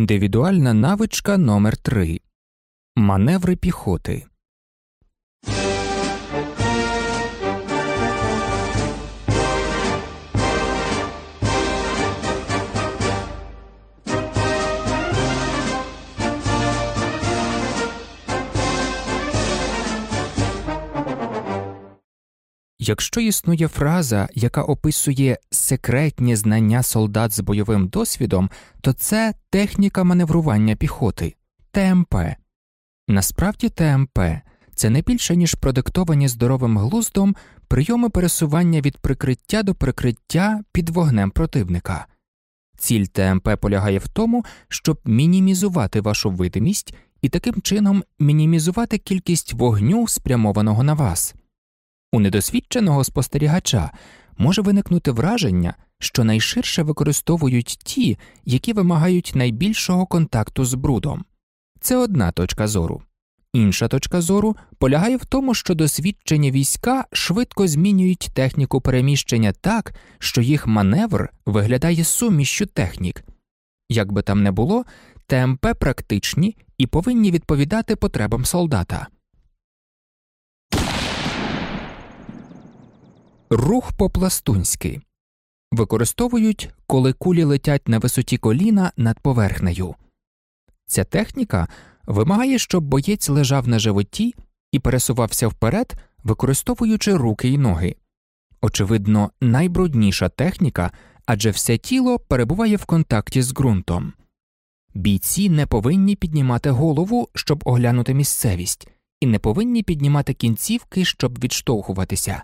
Індивідуальна навичка номер 3 Маневри піхоти. Якщо існує фраза, яка описує секретні знання солдат з бойовим досвідом, то це техніка маневрування піхоти ТМП. Насправді ТМП це не більше ніж продиктовані здоровим глуздом прийоми пересування від прикриття до прикриття під вогнем противника. Ціль ТМП полягає в тому, щоб мінімізувати вашу видимість і таким чином мінімізувати кількість вогню, спрямованого на вас. У недосвідченого спостерігача може виникнути враження, що найширше використовують ті, які вимагають найбільшого контакту з брудом. Це одна точка зору. Інша точка зору полягає в тому, що досвідчені війська швидко змінюють техніку переміщення так, що їх маневр виглядає сумішчю технік. Як би там не було, ТМП практичні і повинні відповідати потребам солдата. Рух по-пластунськи використовують, коли кулі летять на висоті коліна над поверхнею. Ця техніка вимагає, щоб боєць лежав на животі і пересувався вперед, використовуючи руки й ноги. Очевидно, найбрудніша техніка, адже все тіло перебуває в контакті з ґрунтом. Бійці не повинні піднімати голову, щоб оглянути місцевість, і не повинні піднімати кінцівки, щоб відштовхуватися.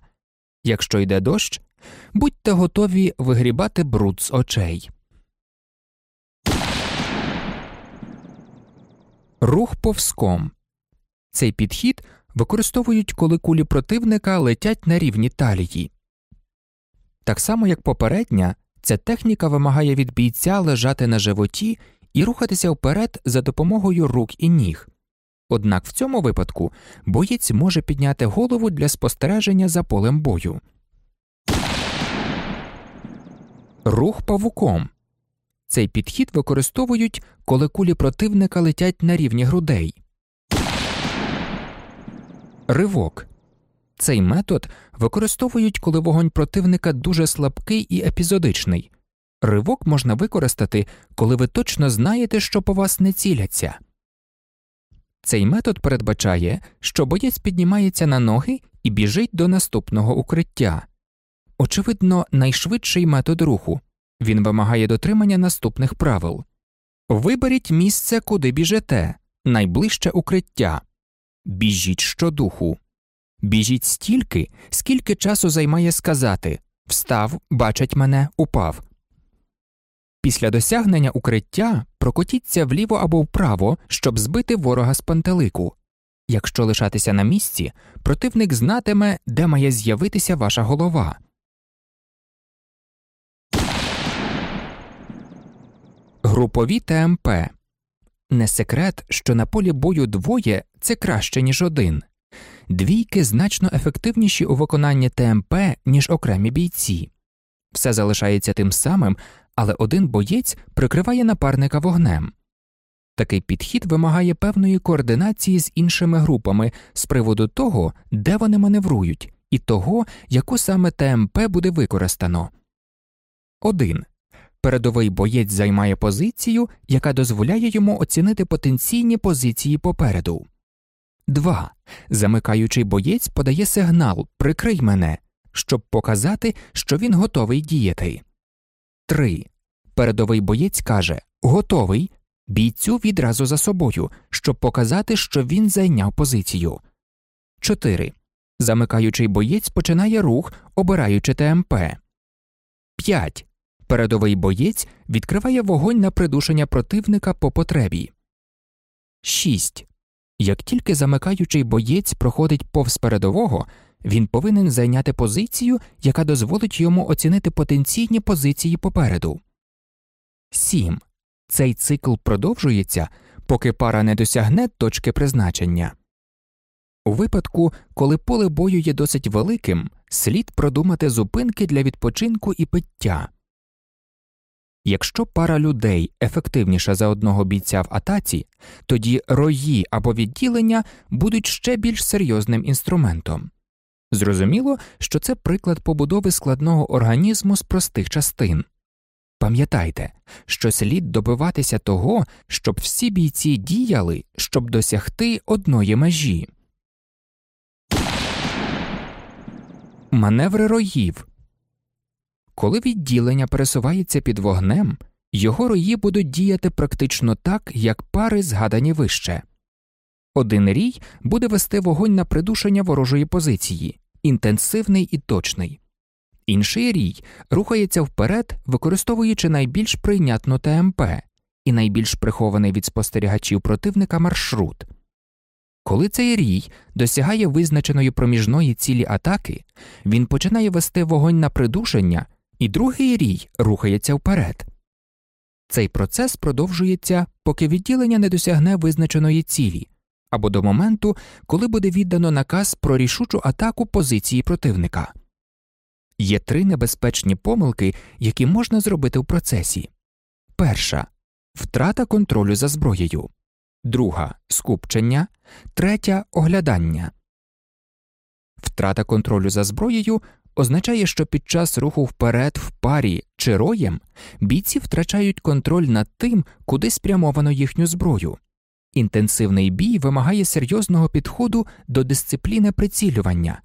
Якщо йде дощ, будьте готові вигрібати бруд з очей. Рух повзком цей підхід використовують, коли кулі противника летять на рівні талії. Так само як попередня, ця техніка вимагає від бійця лежати на животі і рухатися вперед за допомогою рук і ніг. Однак в цьому випадку боєць може підняти голову для спостереження за полем бою. Рух павуком цей підхід використовують, коли кулі противника летять на рівні грудей. Ривок цей метод використовують, коли вогонь противника дуже слабкий і епізодичний. Ривок можна використати, коли ви точно знаєте, що по вас не ціляться. Цей метод передбачає, що боєць піднімається на ноги і біжить до наступного укриття. Очевидно, найшвидший метод руху. Він вимагає дотримання наступних правил. Виберіть місце, куди біжите, найближче укриття, біжіть щодуху, біжіть стільки, скільки часу займає сказати Встав, бачать мене, упав. Після досягнення укриття прокотіться вліво або вправо, щоб збити ворога з пантелику. Якщо лишатися на місці, противник знатиме, де має з'явитися ваша голова. Групові ТМП не секрет, що на полі бою двоє це краще, ніж один, двійки значно ефективніші у виконанні ТМП, ніж окремі бійці. Все залишається тим самим, але один боєць прикриває напарника вогнем. Такий підхід вимагає певної координації з іншими групами з приводу того, де вони маневрують, і того, яку саме ТМП буде використано. 1. Передовий боєць займає позицію, яка дозволяє йому оцінити потенційні позиції попереду. 2. Замикаючий боєць подає сигнал Прикрий мене, щоб показати, що він готовий діяти. 3. Передовий боєць каже Готовий бійцю відразу за собою, щоб показати, що він зайняв позицію. 4. Замикаючий боєць починає рух, обираючи ТМП. 5. Передовий боєць відкриває вогонь на придушення противника по потребі. 6. Як тільки замикаючий боєць проходить повз передового, він повинен зайняти позицію, яка дозволить йому оцінити потенційні позиції попереду. 7. Цей цикл продовжується, поки пара не досягне точки призначення. У випадку, коли поле бою є досить великим, слід продумати зупинки для відпочинку і пиття. Якщо пара людей ефективніша за одного бійця в атаці, тоді рої або відділення будуть ще більш серйозним інструментом. Зрозуміло, що це приклад побудови складного організму з простих частин. Пам'ятайте, що слід добиватися того, щоб всі бійці діяли, щоб досягти одної межі. Маневри роїв коли відділення пересувається під вогнем, його рої будуть діяти практично так, як пари згадані вище. Один рій буде вести вогонь на придушення ворожої позиції, інтенсивний і точний, інший рій рухається вперед, використовуючи найбільш прийнятну ТМП і найбільш прихований від спостерігачів противника маршрут. Коли цей рій досягає визначеної проміжної цілі атаки, він починає вести вогонь на придушення і другий рій рухається вперед. Цей процес продовжується, поки відділення не досягне визначеної цілі або до моменту, коли буде віддано наказ про рішучу атаку позиції противника. Є три небезпечні помилки, які можна зробити в процесі перша втрата контролю за зброєю, друга скупчення, третя оглядання. Втрата контролю за зброєю означає, що під час руху вперед в парі чи роєм бійці втрачають контроль над тим, куди спрямовано їхню зброю. Інтенсивний бій вимагає серйозного підходу до дисципліни прицілювання.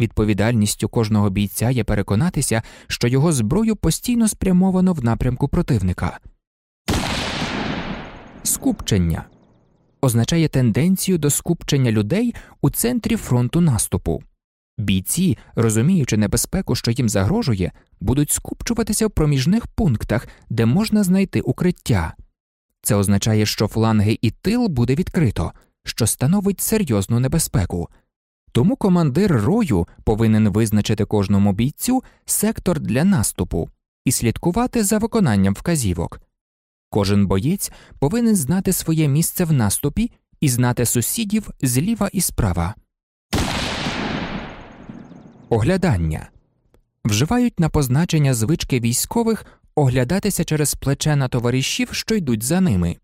Відповідальністю кожного бійця є переконатися, що його зброю постійно спрямовано в напрямку противника. Скупчення означає тенденцію до скупчення людей у центрі фронту наступу. Бійці, розуміючи небезпеку, що їм загрожує, будуть скупчуватися в проміжних пунктах, де можна знайти укриття. Це означає, що фланги і тил буде відкрито, що становить серйозну небезпеку. Тому командир рою повинен визначити кожному бійцю сектор для наступу і слідкувати за виконанням вказівок. Кожен боєць повинен знати своє місце в наступі і знати сусідів зліва і справа. Оглядання вживають на позначення звички військових оглядатися через плече на товаришів, що йдуть за ними.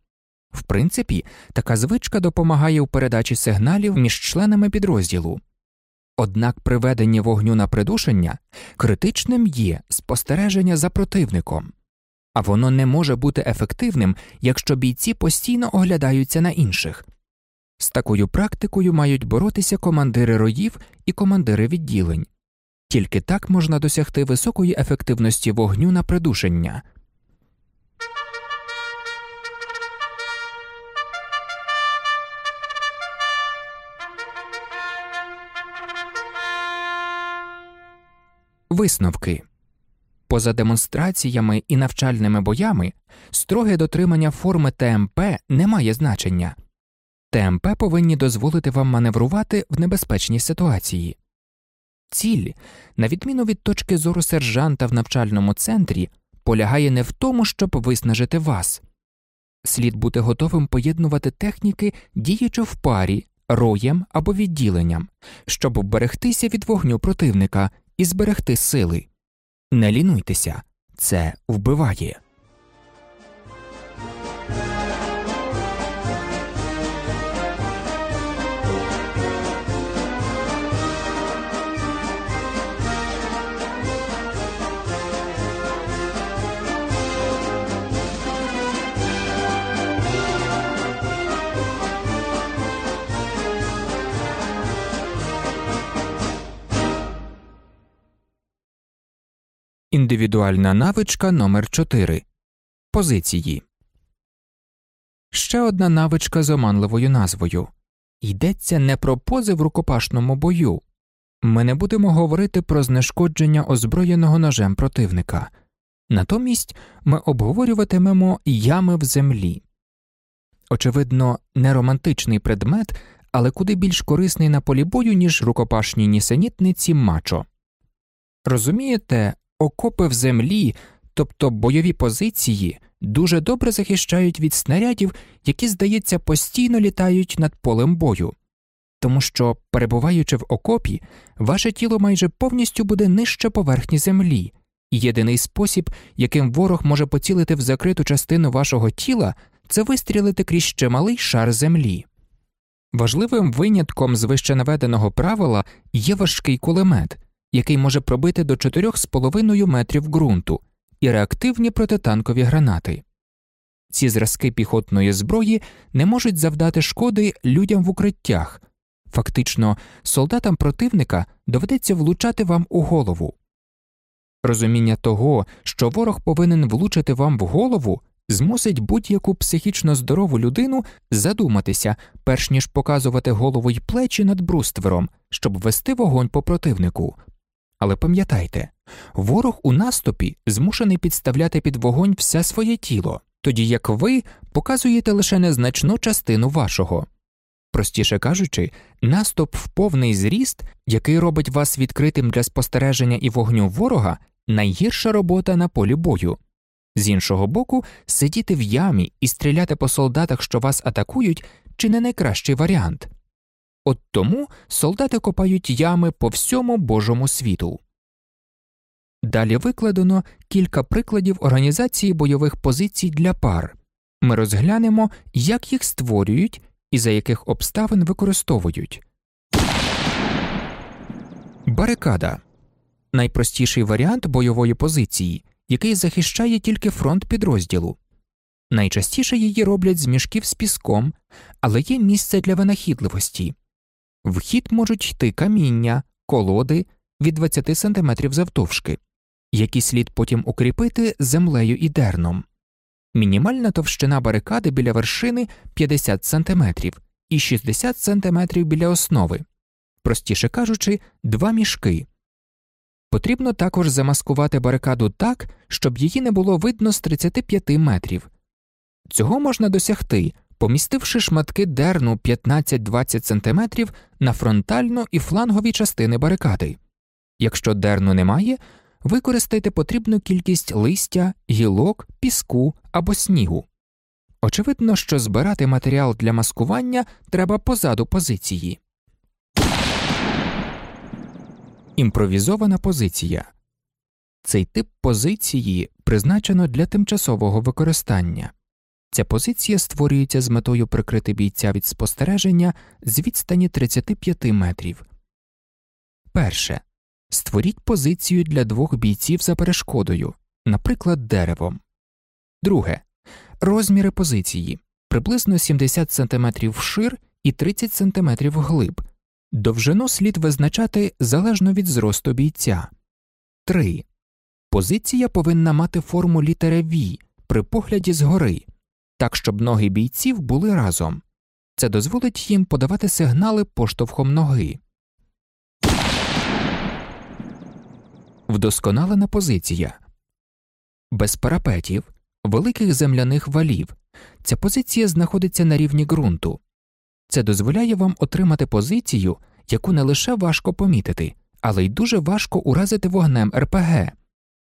В принципі, така звичка допомагає у передачі сигналів між членами підрозділу. Однак при веденні вогню на придушення критичним є спостереження за противником, а воно не може бути ефективним, якщо бійці постійно оглядаються на інших. З такою практикою мають боротися командири роїв і командири відділень. Тільки так можна досягти високої ефективності вогню на придушення. Висновки поза демонстраціями і навчальними боями строге дотримання форми ТМП не має значення. ТМП повинні дозволити вам маневрувати в небезпечній ситуації. Ціль, на відміну від точки зору сержанта в навчальному центрі, полягає не в тому, щоб виснажити вас. Слід бути готовим поєднувати техніки, діючи в парі, роєм або відділенням, щоб вберегтися від вогню противника і зберегти сили. Не лінуйтеся, це вбиває. Індивідуальна навичка номер 4 Позиції. Ще одна навичка з оманливою назвою йдеться не про пози в рукопашному бою. Ми не будемо говорити про знешкодження озброєного ножем противника. Натомість ми обговорюватимемо ями в землі. Очевидно, не романтичний предмет, але куди більш корисний на полі бою, ніж рукопашні нісенітниці мачо. Розумієте, окопи в землі, тобто бойові позиції, дуже добре захищають від снарядів, які, здається, постійно літають над полем бою, тому що, перебуваючи в окопі, ваше тіло майже повністю буде нижче поверхні землі, і Єдиний спосіб, яким ворог може поцілити в закриту частину вашого тіла, це вистрілити крізь чималий шар землі. Важливим винятком з вищенаведеного правила є важкий кулемет, який може пробити до 4,5 метрів ґрунту, і реактивні протитанкові гранати. Ці зразки піхотної зброї не можуть завдати шкоди людям в укриттях. Фактично, солдатам противника доведеться влучати вам у голову. Розуміння того, що ворог повинен влучити вам в голову, змусить будь-яку психічно здорову людину задуматися, перш ніж показувати голову й плечі над бруствером, щоб вести вогонь по противнику. Але пам'ятайте, ворог у наступі змушений підставляти під вогонь все своє тіло, тоді як ви показуєте лише незначну частину вашого. Простіше кажучи, наступ в повний зріст, який робить вас відкритим для спостереження і вогню ворога, найгірша робота на полі бою. З іншого боку, сидіти в ямі і стріляти по солдатах, що вас атакують, чи не найкращий варіант. От тому солдати копають ями по всьому Божому світу. Далі викладено кілька прикладів організації бойових позицій для пар. Ми розглянемо, як їх створюють і за яких обставин використовують. Барикада найпростіший варіант бойової позиції, який захищає тільки фронт підрозділу. Найчастіше її роблять з мішків з піском, але є місце для винахідливості. В хід можуть йти каміння, колоди від 20 см завтовшки, які слід потім укріпити землею і дерном. Мінімальна товщина барикади біля вершини 50 см і 60 см біля основи, простіше кажучи, два мішки. Потрібно також замаскувати барикаду так, щоб її не було видно з 35 метрів. Цього можна досягти, помістивши шматки дерну 15-20 см на фронтальну і флангові частини барикади. Якщо дерну немає, використайте потрібну кількість листя, гілок, піску або снігу. Очевидно, що збирати матеріал для маскування треба позаду позиції. Імпровізована позиція цей тип позиції призначено для тимчасового використання. Ця позиція створюється з метою прикрити бійця від спостереження з відстані 35 метрів. Перше. Створіть позицію для двох бійців за перешкодою, наприклад, деревом. Друге. Розміри позиції приблизно 70 см вшир і 30 см вглиб. Довжину слід визначати залежно від зросту бійця. 3. Позиція повинна мати форму літери V при погляді згори, так щоб ноги бійців були разом. Це дозволить їм подавати сигнали поштовхом ноги. Вдосконалена позиція без парапетів, великих земляних валів. Ця позиція знаходиться на рівні ґрунту. Це дозволяє вам отримати позицію, яку не лише важко помітити, але й дуже важко уразити вогнем РПГ,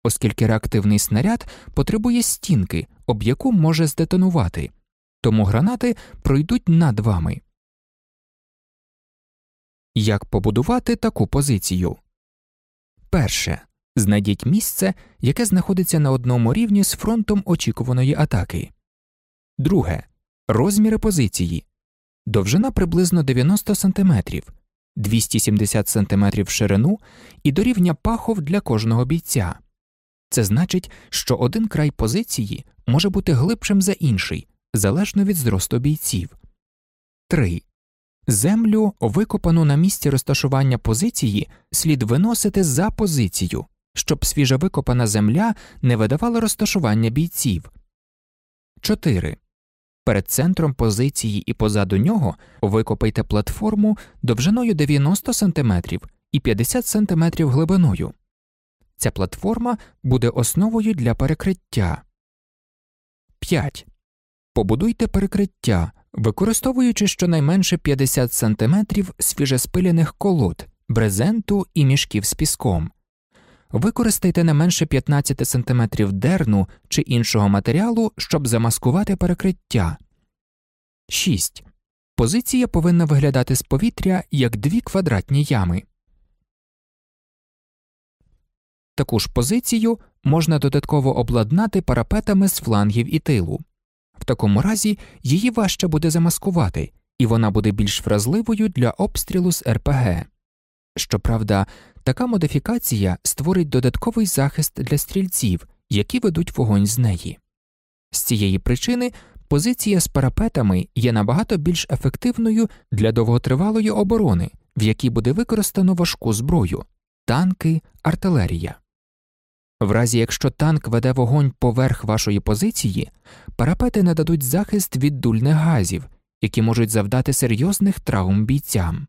оскільки реактивний снаряд потребує стінки, об яку може здетонувати, тому гранати пройдуть над вами. Як побудувати таку позицію? Перше. Знайдіть місце, яке знаходиться на одному рівні з фронтом очікуваної атаки. Друге. Розміри позиції довжина приблизно 90 см, 270 см в ширину і до рівня пахов для кожного бійця. Це значить, що один край позиції може бути глибшим за інший, залежно від зросту бійців. 3. Землю, викопану на місці розташування позиції, слід виносити за позицію, щоб свіжа викопана земля не видавала розташування бійців. 4. Перед центром позиції і позаду нього викопайте платформу довжиною 90 см і 50 см глибиною. Ця платформа буде основою для перекриття. 5. Побудуйте перекриття, використовуючи щонайменше 50 см свіжеспиляних колод, брезенту і мішків з піском. Використайте не менше 15 см дерну чи іншого матеріалу, щоб замаскувати перекриття. 6. Позиція повинна виглядати з повітря як дві квадратні ями. Таку ж позицію можна додатково обладнати парапетами з флангів і тилу. В такому разі її важче буде замаскувати, і вона буде більш вразливою для обстрілу з РПГ. Щоправда, така модифікація створить додатковий захист для стрільців, які ведуть вогонь з неї. З цієї причини позиція з парапетами є набагато більш ефективною для довготривалої оборони, в якій буде використано важку зброю танки, артилерія. В разі якщо танк веде вогонь поверх вашої позиції, парапети нададуть захист від дульних газів, які можуть завдати серйозних травм бійцям.